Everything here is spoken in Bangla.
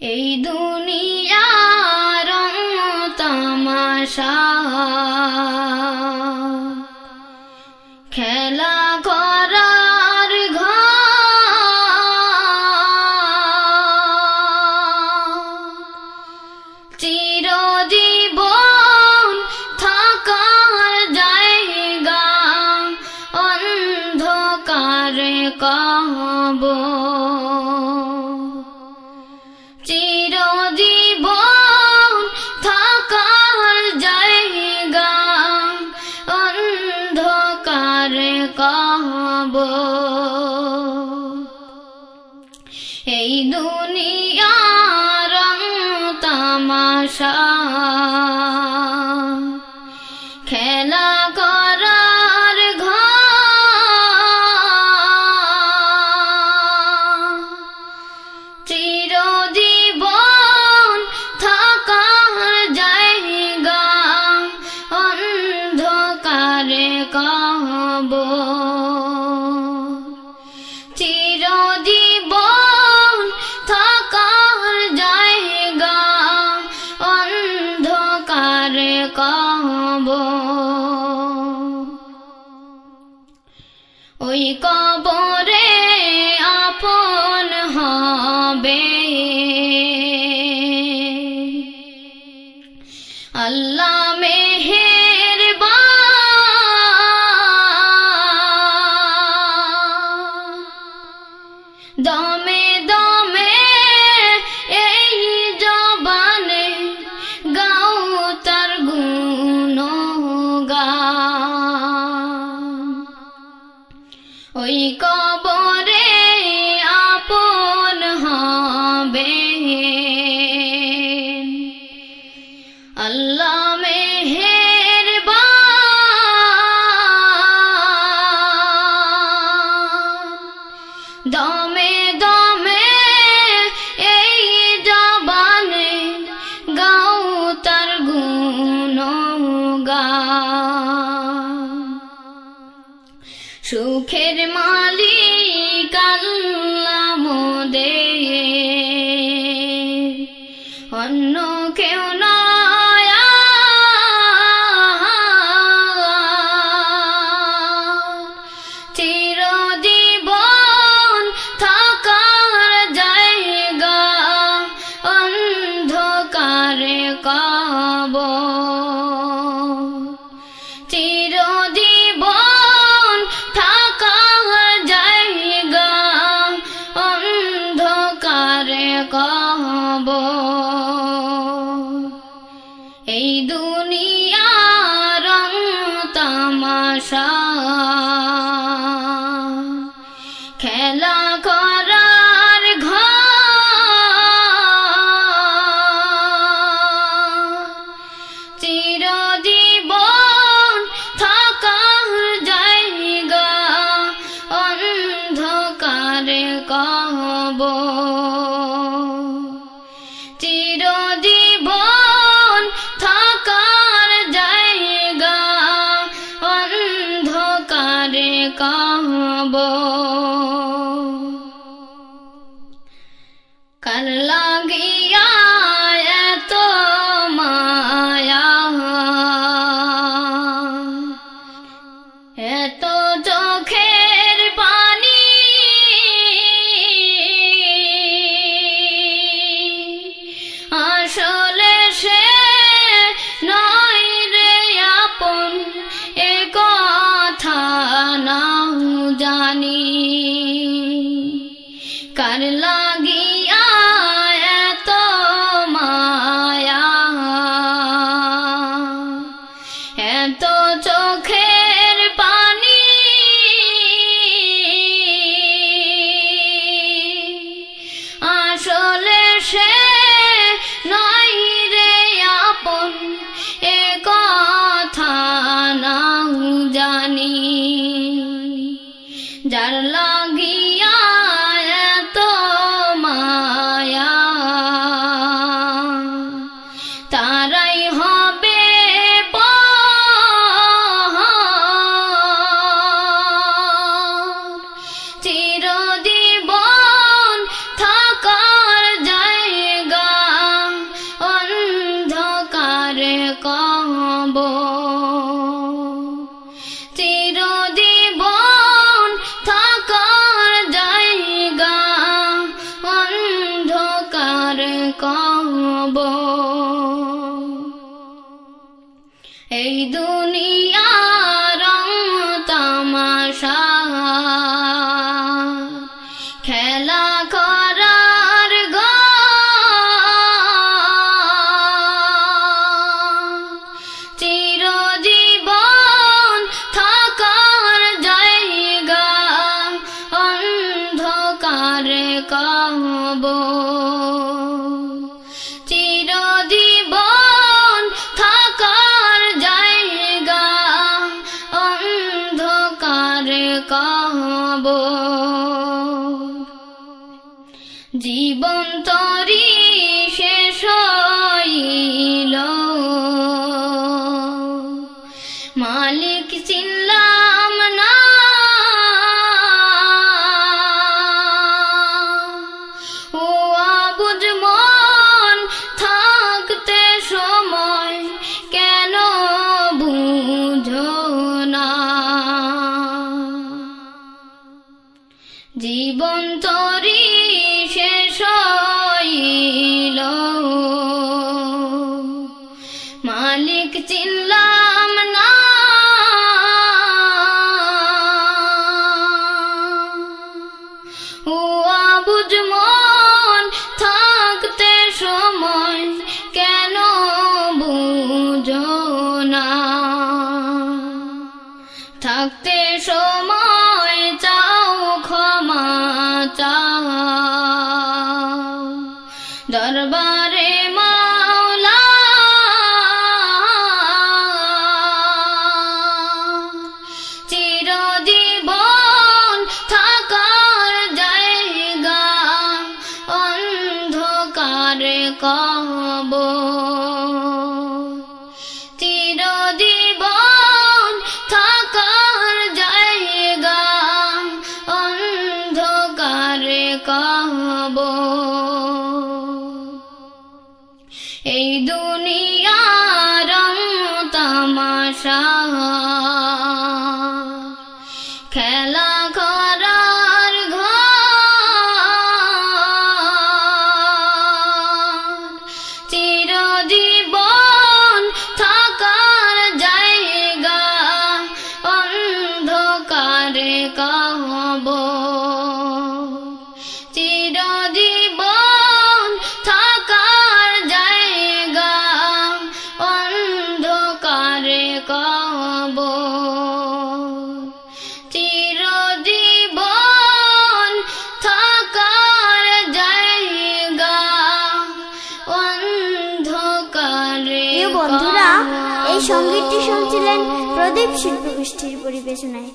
এই দুনিয়া রং তামাশা খেলা করার ঘর। চিরজীবন থাকা জায়গা অন্ধকারে কহবো もう。ওই কবরে আপন হবে। আল্লাহ মেহের দম মালিক আল্লাহ মোদের हमारे कहबो মাহব জীবন তরি শেষ মালিক চিনলাম না দরবারে মাওলা। চিরজীবন থাকার জায়গা এই দুনিয়া রং তামাশা। সঙ্গীতটি শুনছিলেন প্রদীপ শিল্পগোষ্ঠীর পরিবেশনায়।